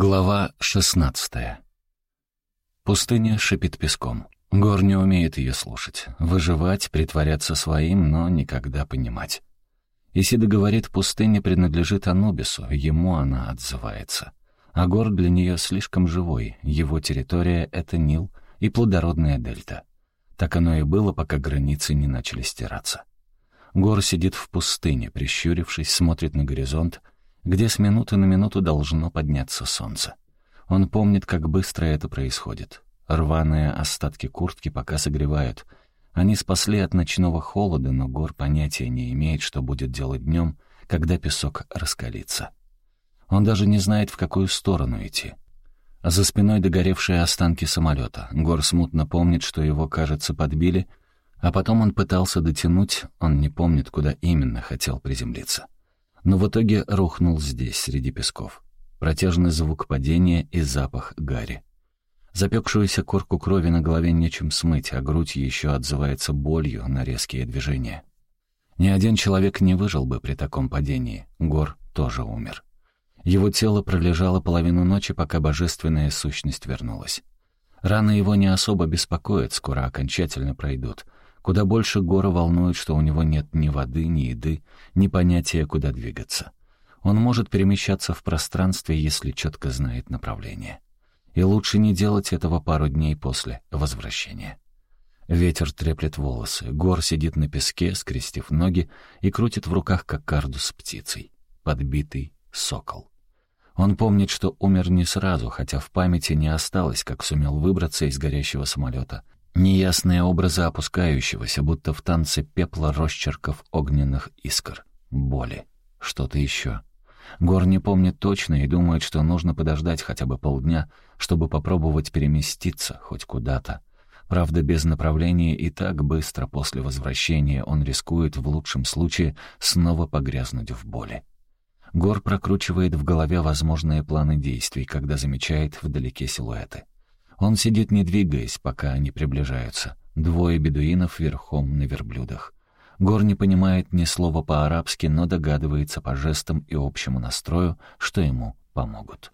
Глава шестнадцатая. Пустыня шипит песком. Гор не умеет ее слушать. Выживать, притворяться своим, но никогда понимать. Исида говорит, пустыня принадлежит Анубису, ему она отзывается. А гор для нее слишком живой, его территория — это Нил и плодородная дельта. Так оно и было, пока границы не начали стираться. Гор сидит в пустыне, прищурившись, смотрит на горизонт — где с минуты на минуту должно подняться солнце. Он помнит, как быстро это происходит. Рваные остатки куртки пока согревают. Они спасли от ночного холода, но Гор понятия не имеет, что будет делать днем, когда песок раскалится. Он даже не знает, в какую сторону идти. За спиной догоревшие останки самолета. Гор смутно помнит, что его, кажется, подбили, а потом он пытался дотянуть, он не помнит, куда именно хотел приземлиться но в итоге рухнул здесь, среди песков. Протяжный звук падения и запах гари. Запекшуюся корку крови на голове нечем смыть, а грудь еще отзывается болью на резкие движения. Ни один человек не выжил бы при таком падении. Гор тоже умер. Его тело пролежало половину ночи, пока божественная сущность вернулась. Раны его не особо беспокоят, скоро окончательно пройдут — Куда больше Гора волнует, что у него нет ни воды, ни еды, ни понятия, куда двигаться. Он может перемещаться в пространстве, если четко знает направление. И лучше не делать этого пару дней после возвращения. Ветер треплет волосы, Гор сидит на песке, скрестив ноги, и крутит в руках кокарду с птицей. Подбитый сокол. Он помнит, что умер не сразу, хотя в памяти не осталось, как сумел выбраться из горящего самолета, Неясные образы опускающегося, будто в танце пепла росчерков огненных искр. Боли. Что-то еще. Гор не помнит точно и думает, что нужно подождать хотя бы полдня, чтобы попробовать переместиться хоть куда-то. Правда, без направления и так быстро после возвращения он рискует в лучшем случае снова погрязнуть в боли. Гор прокручивает в голове возможные планы действий, когда замечает вдалеке силуэты. Он сидит, не двигаясь, пока они приближаются. Двое бедуинов верхом на верблюдах. Гор не понимает ни слова по-арабски, но догадывается по жестам и общему настрою, что ему помогут.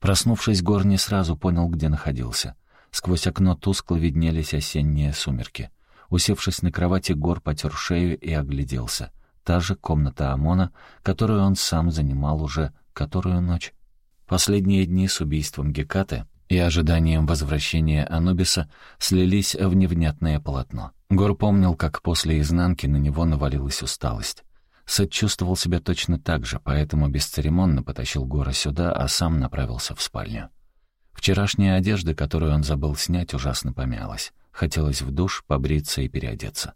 Проснувшись, Гор не сразу понял, где находился. Сквозь окно тускло виднелись осенние сумерки. Усевшись на кровати, Гор потер шею и огляделся. Та же комната Амона, которую он сам занимал уже которую ночь. Последние дни с убийством Гекаты и ожиданием возвращения Анубиса слились в невнятное полотно. Гор помнил, как после изнанки на него навалилась усталость. Сет чувствовал себя точно так же, поэтому бесцеремонно потащил Гора сюда, а сам направился в спальню. Вчерашняя одежда, которую он забыл снять, ужасно помялась. Хотелось в душ, побриться и переодеться.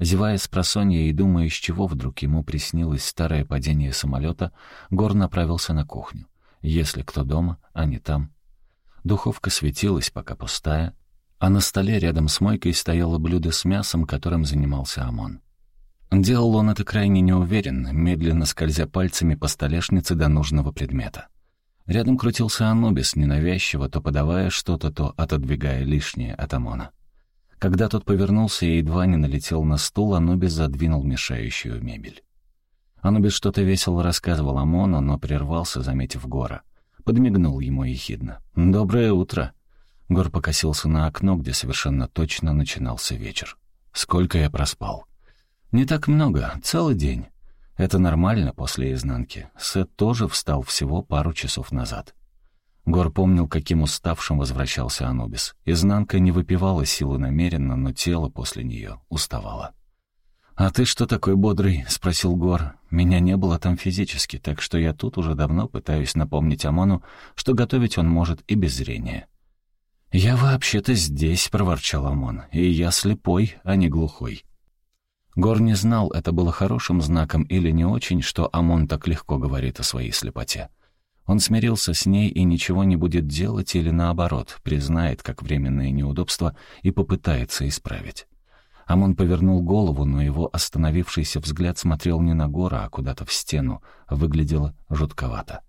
Зевая с просонья и думая, из чего вдруг ему приснилось старое падение самолета, Гор направился на кухню. Если кто дома, а не там. Духовка светилась, пока пустая, а на столе рядом с мойкой стояло блюдо с мясом, которым занимался ОМОН. Делал он это крайне неуверенно, медленно скользя пальцами по столешнице до нужного предмета. Рядом крутился Анубис, ненавязчиво, то подавая что-то, то отодвигая лишнее от ОМОНа. Когда тот повернулся и едва не налетел на стул, Анубис задвинул мешающую мебель. Анубис что-то весело рассказывал Амону, но прервался, заметив Гора. Подмигнул ему ехидно. «Доброе утро!» Гор покосился на окно, где совершенно точно начинался вечер. «Сколько я проспал?» «Не так много, целый день. Это нормально после изнанки. Сет тоже встал всего пару часов назад». Гор помнил, каким уставшим возвращался Анубис. Изнанка не выпивала силу намеренно, но тело после нее уставало. «А ты что такой бодрый?» — спросил Гор. «Меня не было там физически, так что я тут уже давно пытаюсь напомнить Амону, что готовить он может и без зрения». «Я вообще-то здесь», — проворчал Амон, — «и я слепой, а не глухой». Гор не знал, это было хорошим знаком или не очень, что Амон так легко говорит о своей слепоте. Он смирился с ней и ничего не будет делать или, наоборот, признает как временное неудобство и попытается исправить. Амон повернул голову, но его остановившийся взгляд смотрел не на Гора, а куда-то в стену. Выглядело жутковато.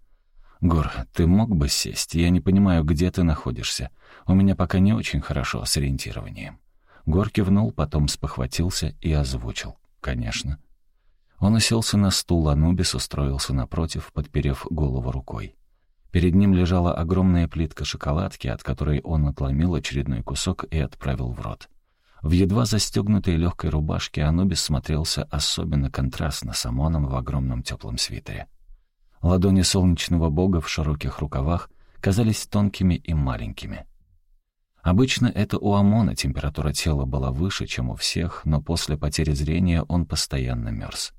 «Гор, ты мог бы сесть? Я не понимаю, где ты находишься. У меня пока не очень хорошо с ориентированием». Гор кивнул, потом спохватился и озвучил. «Конечно». Он уселся на стул, Анубис устроился напротив, подперев голову рукой. Перед ним лежала огромная плитка шоколадки, от которой он отломил очередной кусок и отправил в рот. В едва застегнутой легкой рубашке Анубис смотрелся особенно контрастно с Амоном в огромном теплом свитере. Ладони солнечного бога в широких рукавах казались тонкими и маленькими. Обычно это у Амона температура тела была выше, чем у всех, но после потери зрения он постоянно мерз.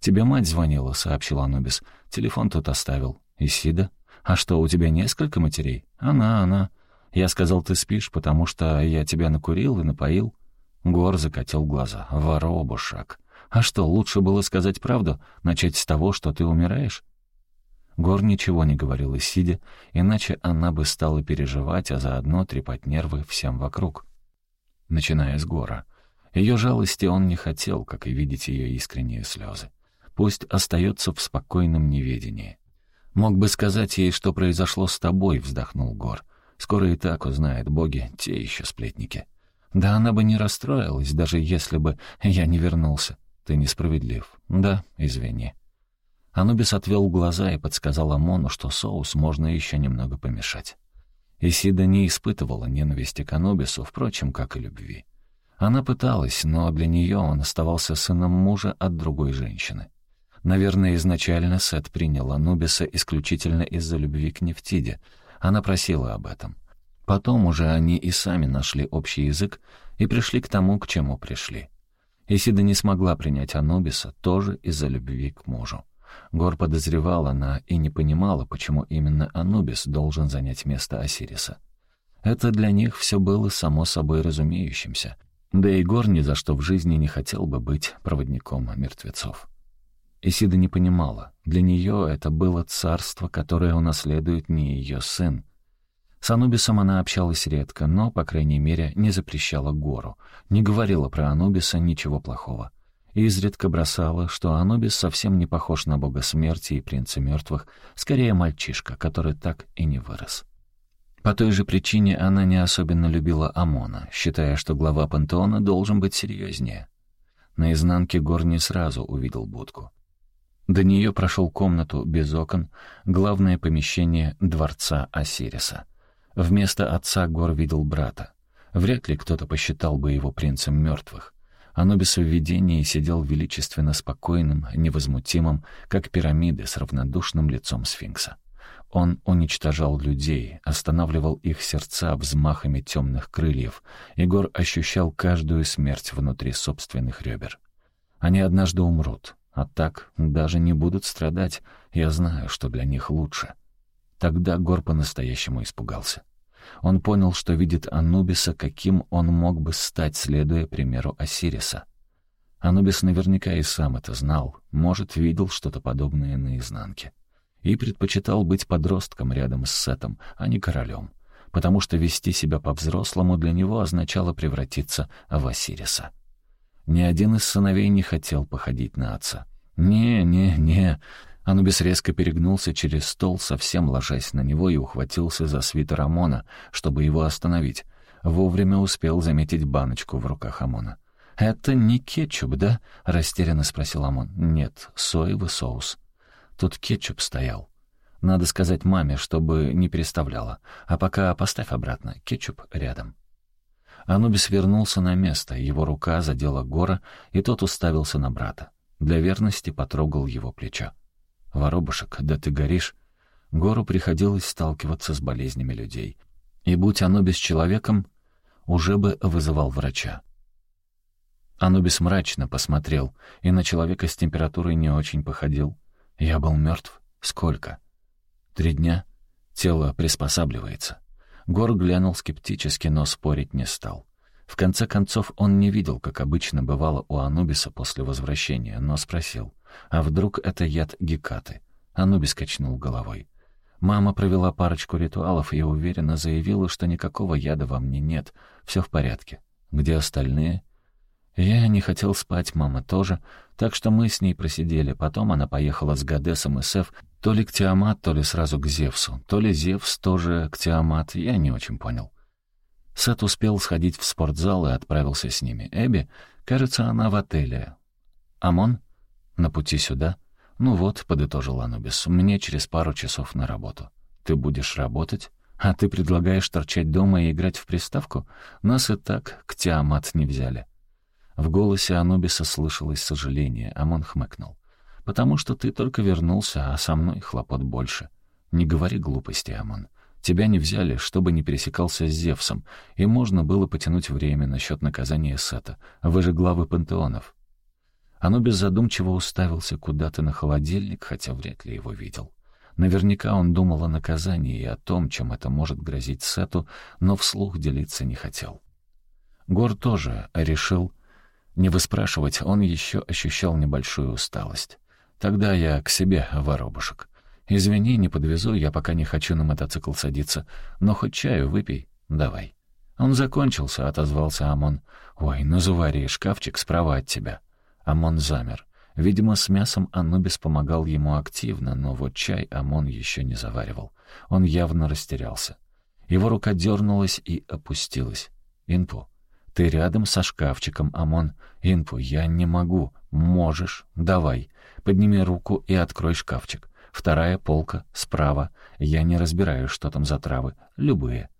«Тебе мать звонила», — сообщил Анубис. «Телефон тут оставил. Исида?» «А что, у тебя несколько матерей?» «Она, она». «Я сказал, ты спишь, потому что я тебя накурил и напоил». Гор закатил глаза. «Воробушек». «А что, лучше было сказать правду? Начать с того, что ты умираешь?» Гор ничего не говорил и сидя, иначе она бы стала переживать, а заодно трепать нервы всем вокруг. Начиная с Гора. Ее жалости он не хотел, как и видеть ее искренние слезы. Пусть остается в спокойном неведении. «Мог бы сказать ей, что произошло с тобой», — вздохнул Гор. «Скоро и так узнает боги, те еще сплетники». «Да она бы не расстроилась, даже если бы я не вернулся. Ты несправедлив. Да, извини». Анубис отвел глаза и подсказал Амону, что соус можно еще немного помешать. Исида не испытывала ненависти к Анубису, впрочем, как и любви. Она пыталась, но для нее он оставался сыном мужа от другой женщины. Наверное, изначально Сет принял Анубиса исключительно из-за любви к Нефтиде. Она просила об этом. Потом уже они и сами нашли общий язык и пришли к тому, к чему пришли. Исида не смогла принять Анубиса тоже из-за любви к мужу. Гор подозревала она и не понимала, почему именно Анубис должен занять место Осириса. Это для них все было само собой разумеющимся. Да и Гор ни за что в жизни не хотел бы быть проводником мертвецов. Исида не понимала. Для нее это было царство, которое унаследует не ее сын. С Анубисом она общалась редко, но, по крайней мере, не запрещала гору, не говорила про Анубиса ничего плохого. Изредка бросала, что Анубис совсем не похож на бога смерти и принца мертвых, скорее мальчишка, который так и не вырос. По той же причине она не особенно любила Амона, считая, что глава пантеона должен быть серьезнее. На изнанке Гор не сразу увидел будку. До нее прошел комнату без окон, главное помещение дворца Осириса. Вместо отца Гор видел брата. Вряд ли кто-то посчитал бы его принцем мертвых. Анубис в видении сидел величественно спокойным, невозмутимым, как пирамиды с равнодушным лицом сфинкса. Он уничтожал людей, останавливал их сердца взмахами темных крыльев. Егор ощущал каждую смерть внутри собственных ребер. Они однажды умрут, а так даже не будут страдать. Я знаю, что для них лучше. Тогда Гор по-настоящему испугался. Он понял, что видит Анубиса, каким он мог бы стать, следуя примеру Осириса. Анубис наверняка и сам это знал, может, видел что-то подобное наизнанке. И предпочитал быть подростком рядом с Сетом, а не королем, потому что вести себя по-взрослому для него означало превратиться в Осириса. Ни один из сыновей не хотел походить на отца. «Не, не, не». Анубис резко перегнулся через стол, совсем ложась на него, и ухватился за свитер Амона, чтобы его остановить. Вовремя успел заметить баночку в руках Амона. «Это не кетчуп, да?» — растерянно спросил Амон. «Нет, соевый соус». Тут кетчуп стоял. Надо сказать маме, чтобы не переставляла. А пока поставь обратно, кетчуп рядом. Анубис вернулся на место, его рука задела Гора, и тот уставился на брата. Для верности потрогал его плечо. «Воробушек, да ты горишь!» Гору приходилось сталкиваться с болезнями людей. И будь Анубис человеком, уже бы вызывал врача. Анубис мрачно посмотрел, и на человека с температурой не очень походил. «Я был мертв? Сколько?» «Три дня. Тело приспосабливается». Гор глянул скептически, но спорить не стал. В конце концов, он не видел, как обычно бывало у Анубиса после возвращения, но спросил, а вдруг это яд Гекаты? Анубис качнул головой. Мама провела парочку ритуалов и уверенно заявила, что никакого яда во мне нет, все в порядке. Где остальные? Я не хотел спать, мама тоже, так что мы с ней просидели. Потом она поехала с Гадесом и Сеф то ли к Тиамат, то ли сразу к Зевсу, то ли Зевс тоже к Тиамат, я не очень понял. Сет успел сходить в спортзал и отправился с ними. Эбби, кажется, она в отеле. Амон? «На пути сюда?» «Ну вот», — подытожил Анубис, — «мне через пару часов на работу». «Ты будешь работать?» «А ты предлагаешь торчать дома и играть в приставку? Нас и так к Тиамат не взяли». В голосе Анубиса слышалось сожаление, Амон хмыкнул. «Потому что ты только вернулся, а со мной хлопот больше. Не говори глупости, Амон. Тебя не взяли, чтобы не пересекался с Зевсом, и можно было потянуть время насчет наказания Сета. Вы же главы пантеонов». Анубис задумчиво уставился куда-то на холодильник, хотя вряд ли его видел. Наверняка он думал о наказании и о том, чем это может грозить Сету, но вслух делиться не хотел. Гор тоже решил не выспрашивать, он еще ощущал небольшую усталость. «Тогда я к себе, воробушек. Извини, не подвезу, я пока не хочу на мотоцикл садиться, но хоть чаю выпей, давай». «Он закончился», — отозвался Амон. «Ой, ну завари шкафчик справа от тебя». Амон замер. Видимо, с мясом Анубис помогал ему активно, но вот чай Амон еще не заваривал. Он явно растерялся. Его рука дернулась и опустилась. «Инпу, ты рядом со шкафчиком, Амон. Инпу, я не могу. Можешь. Давай. Подними руку и открой шкафчик. Вторая полка, справа. Я не разбираю, что там за травы. Любые».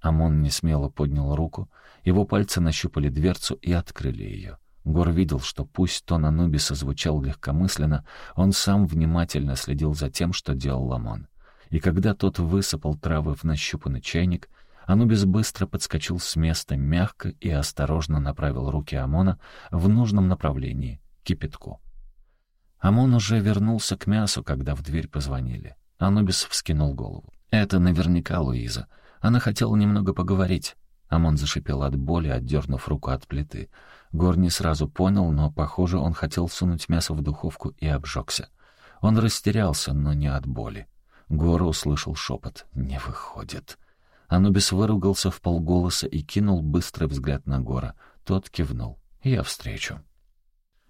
Амон несмело поднял руку. Его пальцы нащупали дверцу и открыли ее. Гор видел, что пусть тон Анубиса звучал легкомысленно, он сам внимательно следил за тем, что делал Ламон. И когда тот высыпал травы в нащупанный чайник, Анубис быстро подскочил с места, мягко и осторожно направил руки Амона в нужном направлении, кипятку. Амон уже вернулся к мясу, когда в дверь позвонили. Анубис вскинул голову. «Это наверняка Луиза. Она хотела немного поговорить». Амон зашипел от боли, отдернув руку от плиты. Гор не сразу понял, но, похоже, он хотел сунуть мясо в духовку и обжегся. Он растерялся, но не от боли. Гор услышал шепот. «Не выходит». Анубис выругался в полголоса и кинул быстрый взгляд на Гора. Тот кивнул. «Я встречу».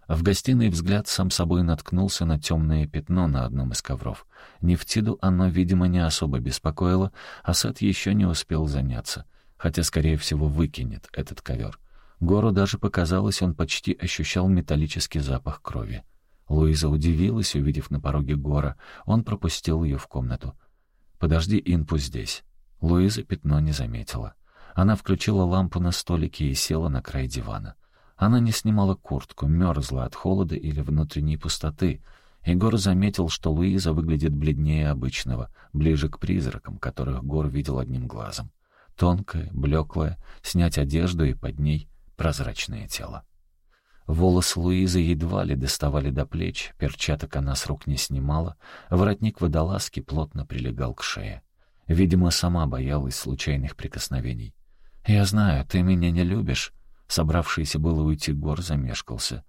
В гостиной взгляд сам собой наткнулся на темное пятно на одном из ковров. Нефтиду оно, видимо, не особо беспокоило, а Сет еще не успел заняться, хотя, скорее всего, выкинет этот ковер. Гору даже показалось, он почти ощущал металлический запах крови. Луиза удивилась, увидев на пороге Гора. Он пропустил ее в комнату. «Подожди, Инпу здесь». Луиза пятно не заметила. Она включила лампу на столике и села на край дивана. Она не снимала куртку, мерзла от холода или внутренней пустоты. Егор заметил, что Луиза выглядит бледнее обычного, ближе к призракам, которых Гор видел одним глазом. Тонкая, блеклая, снять одежду и под ней прозрачное тело. Волосы Луизы едва ли доставали до плеч, перчаток она с рук не снимала, воротник водолазки плотно прилегал к шее. Видимо, сама боялась случайных прикосновений. «Я знаю, ты меня не любишь», — собравшийся было уйти Гор замешкался.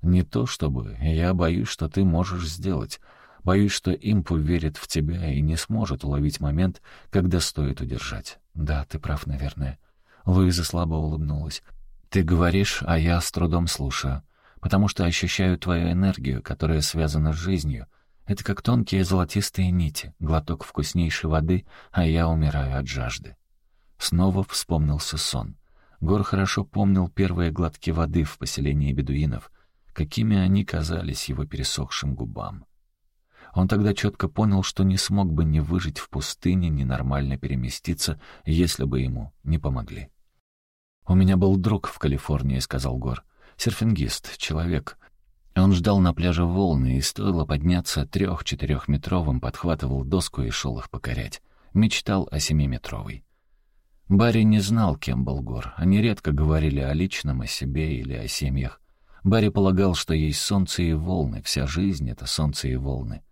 «Не то чтобы. Я боюсь, что ты можешь сделать. Боюсь, что Импу верит в тебя и не сможет уловить момент, когда стоит удержать. Да, ты прав, наверное». Луиза слабо улыбнулась. Ты говоришь, а я с трудом слушаю, потому что ощущаю твою энергию, которая связана с жизнью. Это как тонкие золотистые нити, глоток вкуснейшей воды, а я умираю от жажды. Снова вспомнился сон. Гор хорошо помнил первые глотки воды в поселении бедуинов, какими они казались его пересохшим губам. Он тогда четко понял, что не смог бы ни выжить в пустыне, ни нормально переместиться, если бы ему не помогли. «У меня был друг в Калифорнии», — сказал Гор. «Серфингист, человек. Он ждал на пляже волны, и стоило подняться трех-четырехметровым, подхватывал доску и шел их покорять. Мечтал о семиметровой». Барри не знал, кем был Гор. Они редко говорили о личном, о себе или о семьях. Барри полагал, что есть солнце и волны, вся жизнь — это солнце и волны.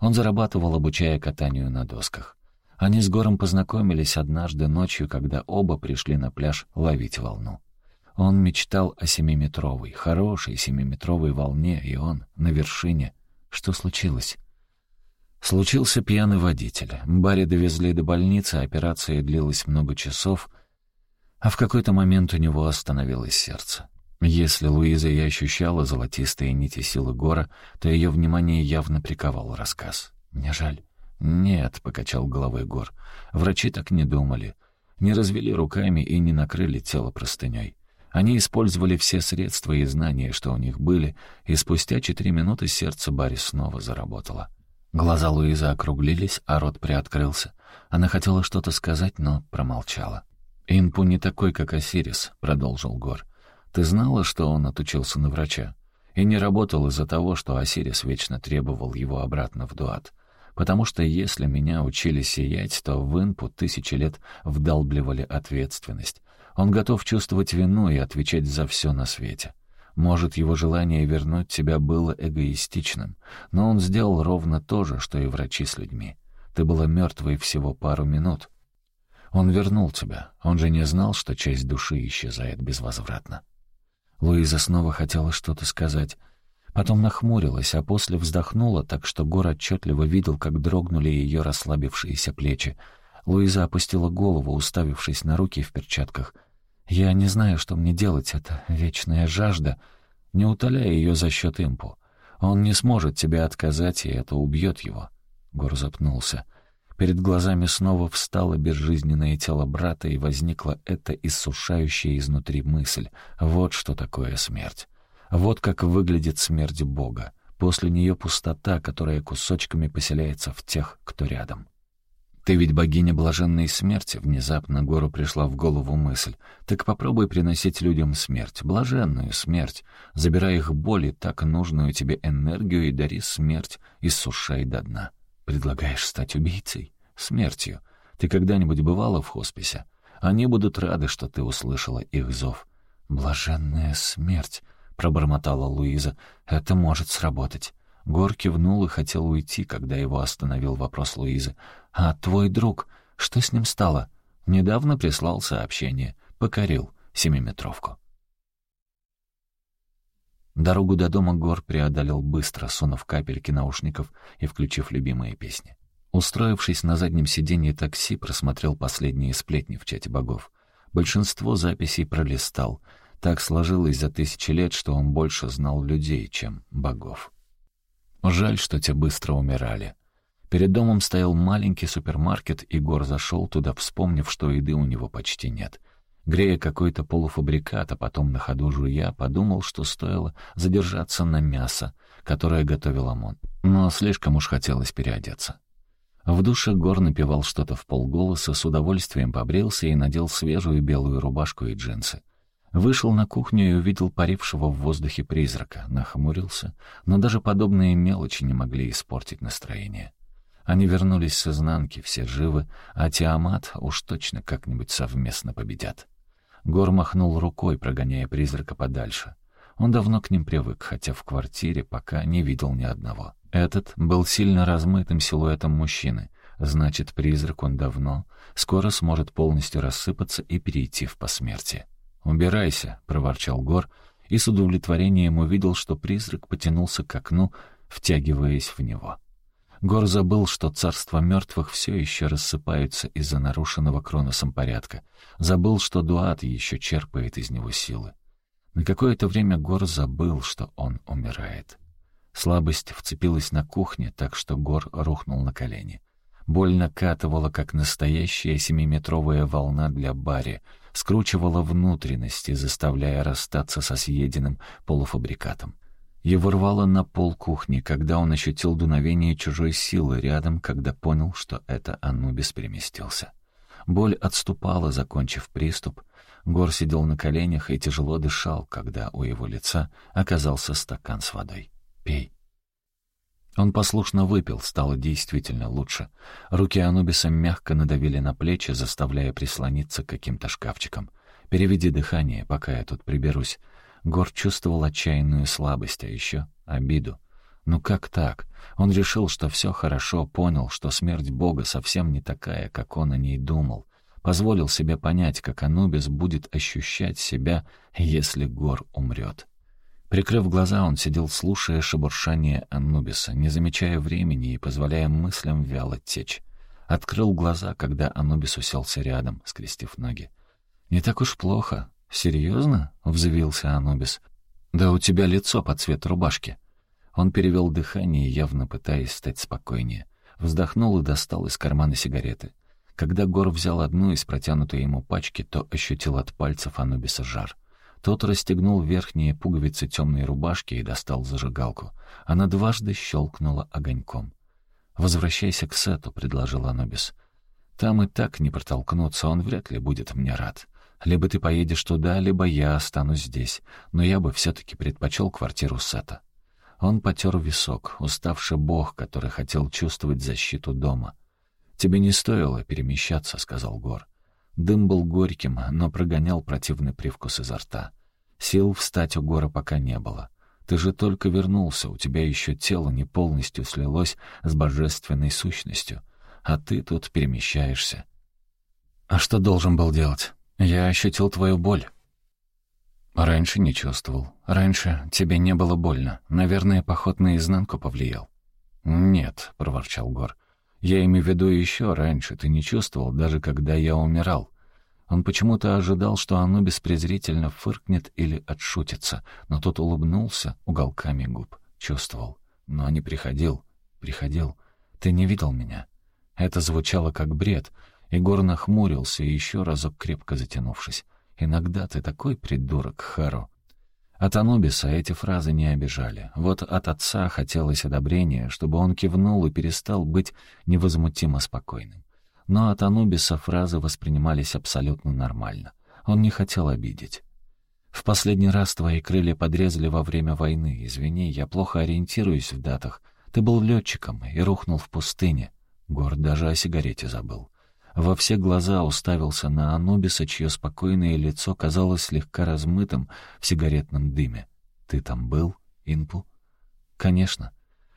Он зарабатывал, обучая катанию на досках. Они с Гором познакомились однажды ночью, когда оба пришли на пляж ловить волну. Он мечтал о семиметровой, хорошей семиметровой волне, и он на вершине. Что случилось? Случился пьяный водитель. Барри довезли до больницы, операция длилась много часов, а в какой-то момент у него остановилось сердце. Если Луиза и ощущала золотистые нити силы Гора, то ее внимание явно приковал рассказ. «Мне жаль. «Нет», — покачал головой Гор, — «врачи так не думали. Не развели руками и не накрыли тело простыней. Они использовали все средства и знания, что у них были, и спустя четыре минуты сердце Барри снова заработало. Глаза Луизы округлились, а рот приоткрылся. Она хотела что-то сказать, но промолчала. «Инпу не такой, как Осирис», — продолжил Гор. «Ты знала, что он отучился на врача? И не работал из-за того, что Осирис вечно требовал его обратно в Дуат. Потому что если меня учили сиять, то в Инпу тысячи лет вдалбливали ответственность. Он готов чувствовать вину и отвечать за все на свете. Может, его желание вернуть тебя было эгоистичным, но он сделал ровно то же, что и врачи с людьми. Ты была мертвой всего пару минут. Он вернул тебя. Он же не знал, что часть души исчезает безвозвратно. Луиза снова хотела что-то сказать. Потом нахмурилась, а после вздохнула, так что Гор отчетливо видел, как дрогнули ее расслабившиеся плечи. Луиза опустила голову, уставившись на руки в перчатках. «Я не знаю, что мне делать, это вечная жажда. Не утоляй ее за счет импу. Он не сможет тебе отказать, и это убьет его». Гор запнулся. Перед глазами снова встало безжизненное тело брата, и возникла эта иссушающая изнутри мысль. Вот что такое смерть. Вот как выглядит смерть Бога. После нее пустота, которая кусочками поселяется в тех, кто рядом. «Ты ведь богиня блаженной смерти», — внезапно Гору пришла в голову мысль. «Так попробуй приносить людям смерть, блаженную смерть. Забирай их боль и так нужную тебе энергию и дари смерть, иссушай до дна. Предлагаешь стать убийцей? Смертью. Ты когда-нибудь бывала в хосписе? Они будут рады, что ты услышала их зов. «Блаженная смерть», — пробормотала Луиза. «Это может сработать». Гор кивнул и хотел уйти, когда его остановил вопрос Луизы. «А твой друг? Что с ним стало?» Недавно прислал сообщение. Покорил семиметровку. Дорогу до дома Гор преодолел быстро, сунув капельки наушников и включив любимые песни. Устроившись на заднем сиденье такси, просмотрел последние сплетни в чате богов. Большинство записей пролистал. Так сложилось за тысячи лет, что он больше знал людей, чем богов. Жаль, что те быстро умирали. Перед домом стоял маленький супермаркет, и Гор зашел туда, вспомнив, что еды у него почти нет. Грея какой-то полуфабрикат, а потом на ходу жуя, подумал, что стоило задержаться на мясо, которое готовил ОМОН. Но слишком уж хотелось переодеться. В душе Гор напевал что-то в полголоса, с удовольствием побрился и надел свежую белую рубашку и джинсы. Вышел на кухню и увидел парившего в воздухе призрака, нахмурился, но даже подобные мелочи не могли испортить настроение. Они вернулись с изнанки, все живы, а Тиамат уж точно как-нибудь совместно победят. Гор махнул рукой, прогоняя призрака подальше. Он давно к ним привык, хотя в квартире пока не видел ни одного. Этот был сильно размытым силуэтом мужчины. Значит, призрак он давно, скоро сможет полностью рассыпаться и перейти в посмертие. «Убирайся», — проворчал Гор, и с удовлетворением увидел, что призрак потянулся к окну, втягиваясь в него. Гор забыл, что царства мертвых все еще рассыпаются из-за нарушенного Кроносом порядка. Забыл, что Дуат еще черпает из него силы. На какое-то время Гор забыл, что он умирает. Слабость вцепилась на кухне, так что Гор рухнул на колени. Боль накатывала, как настоящая семиметровая волна для Барри, скручивала внутренности, заставляя расстаться со съеденным полуфабрикатом. Его рвало на пол кухни, когда он ощутил дуновение чужой силы рядом, когда понял, что это Анубис переместился. Боль отступала, закончив приступ. Гор сидел на коленях и тяжело дышал, когда у его лица оказался стакан с водой. «Пей». Он послушно выпил, стало действительно лучше. Руки Анубиса мягко надавили на плечи, заставляя прислониться к каким-то шкафчикам. «Переведи дыхание, пока я тут приберусь». Гор чувствовал отчаянную слабость, а еще обиду. Ну как так? Он решил, что все хорошо, понял, что смерть Бога совсем не такая, как он о ней думал. Позволил себе понять, как Анубис будет ощущать себя, если Гор умрет. Прикрыв глаза, он сидел, слушая шебуршание Анубиса, не замечая времени и позволяя мыслям вяло течь. Открыл глаза, когда Анубис уселся рядом, скрестив ноги. «Не так уж плохо. Серьезно?» — взвился Анубис. «Да у тебя лицо под цвет рубашки». Он перевел дыхание, явно пытаясь стать спокойнее. Вздохнул и достал из кармана сигареты. Когда Гор взял одну из протянутой ему пачки, то ощутил от пальцев Анубиса жар. Тот расстегнул верхние пуговицы темной рубашки и достал зажигалку. Она дважды щелкнула огоньком. «Возвращайся к Сету», — предложил Анубис. «Там и так не протолкнуться, он вряд ли будет мне рад. Либо ты поедешь туда, либо я останусь здесь, но я бы все-таки предпочел квартиру Сета». Он потер висок, уставший бог, который хотел чувствовать защиту дома. «Тебе не стоило перемещаться», — сказал Гор. Дым был горьким, но прогонял противный привкус изо рта. Сил встать у Гора пока не было. Ты же только вернулся, у тебя еще тело не полностью слилось с божественной сущностью, а ты тут перемещаешься. А что должен был делать? Я ощутил твою боль. Раньше не чувствовал. Раньше тебе не было больно. Наверное, поход наизнанку повлиял. «Нет», — проворчал Гор. «Я имею в виду еще раньше. Ты не чувствовал, даже когда я умирал. Он почему-то ожидал, что Анубис презрительно фыркнет или отшутится, но тот улыбнулся уголками губ. Чувствовал. Но не приходил. Приходил. Ты не видел меня. Это звучало как бред. Егор нахмурился, еще разок крепко затянувшись. «Иногда ты такой придурок, Хару». От Анубиса эти фразы не обижали. Вот от отца хотелось одобрения, чтобы он кивнул и перестал быть невозмутимо спокойным. Но от Анубиса фразы воспринимались абсолютно нормально. Он не хотел обидеть. «В последний раз твои крылья подрезали во время войны. Извини, я плохо ориентируюсь в датах. Ты был летчиком и рухнул в пустыне». Горд даже о сигарете забыл. Во все глаза уставился на Анубиса, чье спокойное лицо казалось слегка размытым в сигаретном дыме. «Ты там был, Инпу?» «Конечно.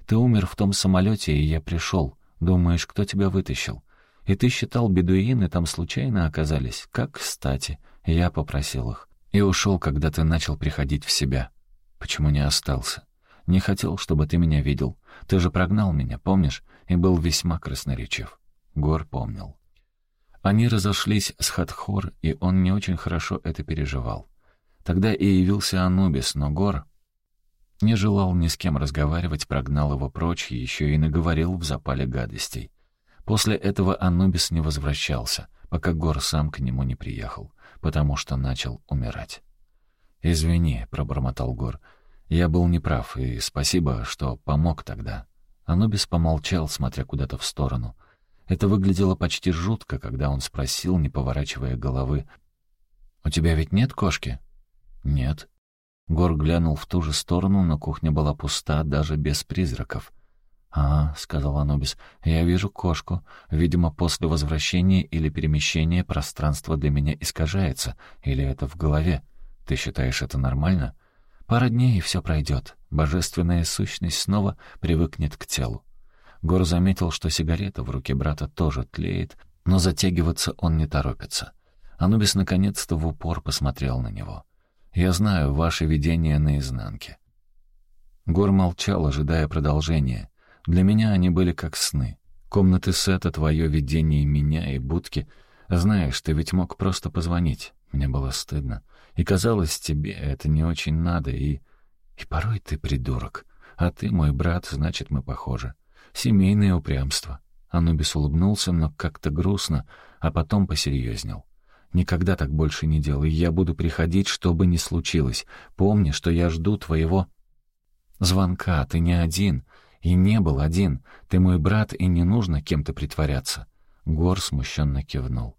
Ты умер в том самолете, и я пришел. Думаешь, кто тебя вытащил? И ты считал, бедуины там случайно оказались? Как кстати. Я попросил их. И ушел, когда ты начал приходить в себя. Почему не остался? Не хотел, чтобы ты меня видел. Ты же прогнал меня, помнишь? И был весьма красноречив. Гор помнил. Они разошлись с Хатхор, и он не очень хорошо это переживал. Тогда и явился Анубис, но Гор не желал ни с кем разговаривать, прогнал его прочь еще и наговорил в запале гадостей. После этого Анубис не возвращался, пока Гор сам к нему не приехал, потому что начал умирать. «Извини», — пробормотал Гор, — «я был неправ, и спасибо, что помог тогда». Анубис помолчал, смотря куда-то в сторону. Это выглядело почти жутко, когда он спросил, не поворачивая головы, «У тебя ведь нет кошки?» «Нет». Гор глянул в ту же сторону, но кухня была пуста, даже без призраков. «А», — сказал Анубис, — «я вижу кошку. Видимо, после возвращения или перемещения пространство для меня искажается. Или это в голове. Ты считаешь это нормально?» «Пара дней, и все пройдет. Божественная сущность снова привыкнет к телу». Гор заметил, что сигарета в руке брата тоже тлеет, но затягиваться он не торопится. Анубис наконец-то в упор посмотрел на него. «Я знаю ваше видение наизнанке». Гор молчал, ожидая продолжения. Для меня они были как сны. Комнаты сета, твое видение меня и будки. Знаешь, ты ведь мог просто позвонить. Мне было стыдно. И казалось, тебе это не очень надо, и... И порой ты придурок. А ты мой брат, значит, мы похожи. Семейное упрямство. Анубис улыбнулся, но как-то грустно, а потом посерьезнел. «Никогда так больше не делай. Я буду приходить, что бы ни случилось. Помни, что я жду твоего...» «Звонка. Ты не один. И не был один. Ты мой брат, и не нужно кем-то притворяться». Гор смущенно кивнул.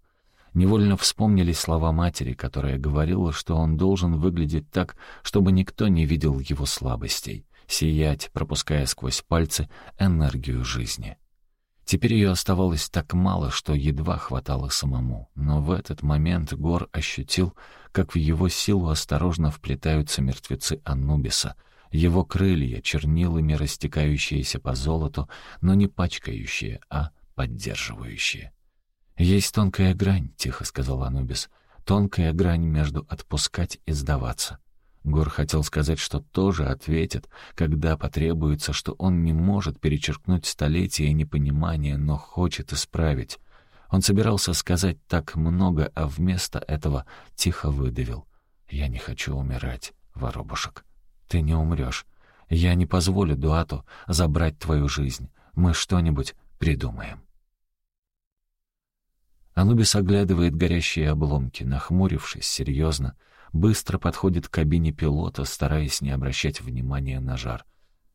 Невольно вспомнились слова матери, которая говорила, что он должен выглядеть так, чтобы никто не видел его слабостей, сиять, пропуская сквозь пальцы энергию жизни. Теперь ее оставалось так мало, что едва хватало самому. Но в этот момент Гор ощутил, как в его силу осторожно вплетаются мертвецы Анубиса, его крылья, чернилами растекающиеся по золоту, но не пачкающие, а поддерживающие. «Есть тонкая грань», — тихо сказал Анубис, — «тонкая грань между отпускать и сдаваться». Гор хотел сказать, что тоже ответит, когда потребуется, что он не может перечеркнуть столетия непонимания, но хочет исправить. Он собирался сказать так много, а вместо этого тихо выдавил. «Я не хочу умирать, воробушек». Ты не умрешь. Я не позволю Дуату забрать твою жизнь. Мы что-нибудь придумаем. Анубис оглядывает горящие обломки, нахмурившись, серьезно. Быстро подходит к кабине пилота, стараясь не обращать внимания на жар.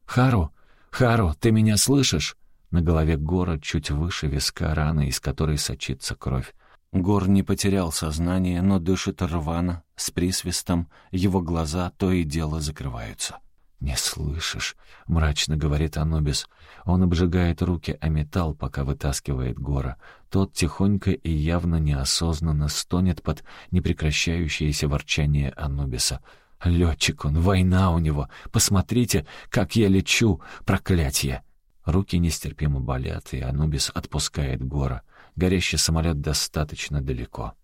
«Хару! Хару, ты меня слышишь?» На голове Гора чуть выше виска раны, из которой сочится кровь. Гор не потерял сознание, но дышит рвано, с присвистом, его глаза то и дело закрываются. «Не слышишь», — мрачно говорит Анубис. Он обжигает руки о металл, пока вытаскивает Гора. Тот тихонько и явно неосознанно стонет под непрекращающееся ворчание Анубиса. «Летчик он, война у него! Посмотрите, как я лечу! Проклятье!» Руки нестерпимо болят, и Анубис отпускает Гора. Горящий самолет достаточно далеко.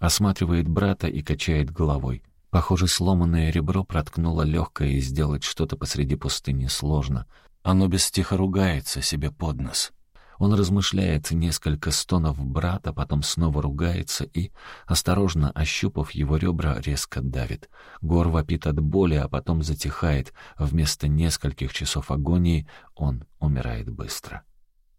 Осматривает брата и качает головой. Похоже, сломанное ребро проткнуло легкое, и сделать что-то посреди пустыни сложно. Анубис тихо ругается себе под нос. Он размышляет несколько стонов брата, потом снова ругается и, осторожно ощупав его ребра, резко давит. Гор вопит от боли, а потом затихает. Вместо нескольких часов агонии он умирает быстро.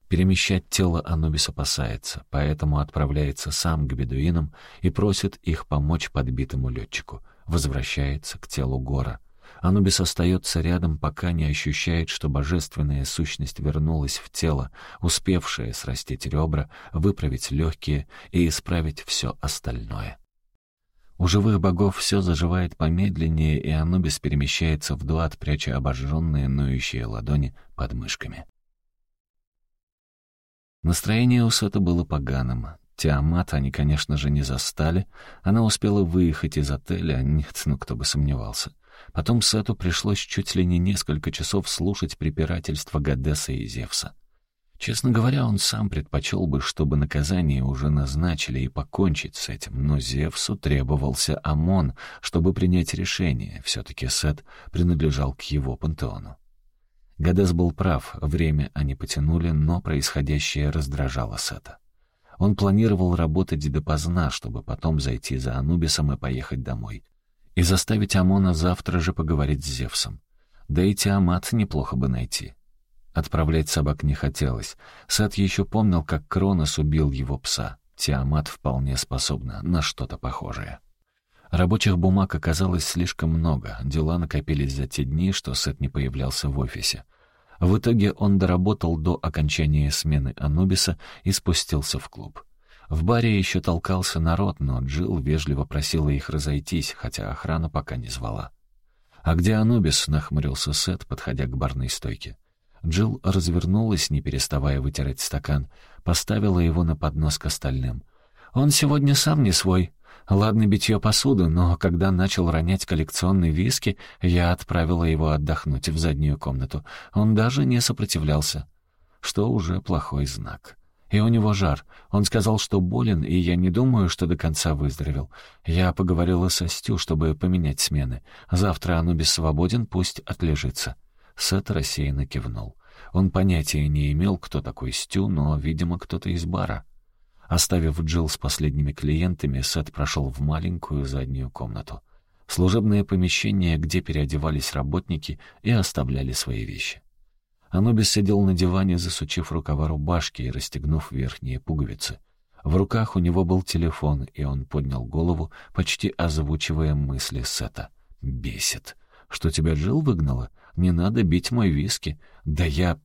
Перемещать тело Анубис опасается, поэтому отправляется сам к бедуинам и просит их помочь подбитому летчику. Возвращается к телу Гора — Анубис остается рядом, пока не ощущает, что божественная сущность вернулась в тело, успевшая срастить ребра, выправить легкие и исправить все остальное. У живых богов все заживает помедленнее, и Анубис перемещается в дуат, пряча обожженные ноющие ладони под мышками. Настроение у Сета было поганым. Тиамат они, конечно же, не застали. Она успела выехать из отеля, нет, ну кто бы сомневался. Потом Сету пришлось чуть ли не несколько часов слушать препирательства Гадеса и Зевса. Честно говоря, он сам предпочел бы, чтобы наказание уже назначили и покончить с этим, но Зевсу требовался ОМОН, чтобы принять решение. Все-таки Сет принадлежал к его пантеону. Гадес был прав, время они потянули, но происходящее раздражало Сета. Он планировал работать допоздна, чтобы потом зайти за Анубисом и поехать домой и заставить Амона завтра же поговорить с Зевсом. Да и Тиамат неплохо бы найти. Отправлять собак не хотелось. Сад еще помнил, как Кронос убил его пса. Тиамат вполне способна на что-то похожее. Рабочих бумаг оказалось слишком много, дела накопились за те дни, что Сет не появлялся в офисе. В итоге он доработал до окончания смены Анубиса и спустился в клуб. В баре еще толкался народ, но Джилл вежливо просила их разойтись, хотя охрана пока не звала. «А где Анубис?» — нахмурился Сет, подходя к барной стойке. Джилл развернулась, не переставая вытирать стакан, поставила его на поднос к остальным. «Он сегодня сам не свой. Ладно битье посуды, но когда начал ронять коллекционный виски, я отправила его отдохнуть в заднюю комнату. Он даже не сопротивлялся, что уже плохой знак». И у него жар. Он сказал, что болен, и я не думаю, что до конца выздоровел. Я поговорила со Стю, чтобы поменять смены. Завтра Анубис свободен, пусть отлежится». Сет рассеянно кивнул. Он понятия не имел, кто такой Стю, но, видимо, кто-то из бара. Оставив Джилл с последними клиентами, Сет прошел в маленькую заднюю комнату. Служебное помещение, где переодевались работники и оставляли свои вещи. Анубис сидел на диване, засучив рукава рубашки и расстегнув верхние пуговицы. В руках у него был телефон, и он поднял голову, почти озвучивая мысли Сета. «Бесит. Что тебя Джилл выгнала? Не надо бить мой виски. Да я...»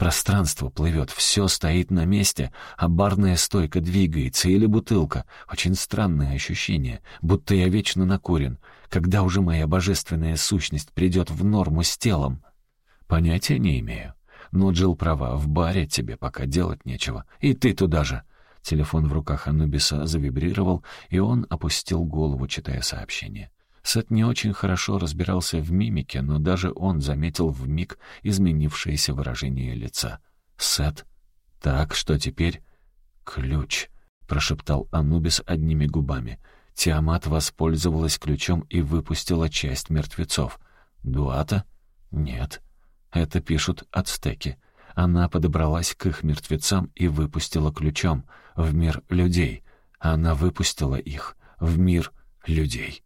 Пространство плывет, все стоит на месте, а барная стойка двигается или бутылка. Очень странное ощущение, будто я вечно накурен. Когда уже моя божественная сущность придет в норму с телом? «Понятия не имею. Но Джилл права, в баре тебе пока делать нечего. И ты туда же». Телефон в руках Анубиса завибрировал, и он опустил голову, читая сообщение. Сет не очень хорошо разбирался в мимике, но даже он заметил в миг изменившееся выражение лица. «Сет? Так, что теперь?» «Ключ», — прошептал Анубис одними губами. Тиамат воспользовалась ключом и выпустила часть мертвецов. «Дуата?» «Нет». Это пишут ацтеки. Она подобралась к их мертвецам и выпустила ключом в мир людей. Она выпустила их в мир людей.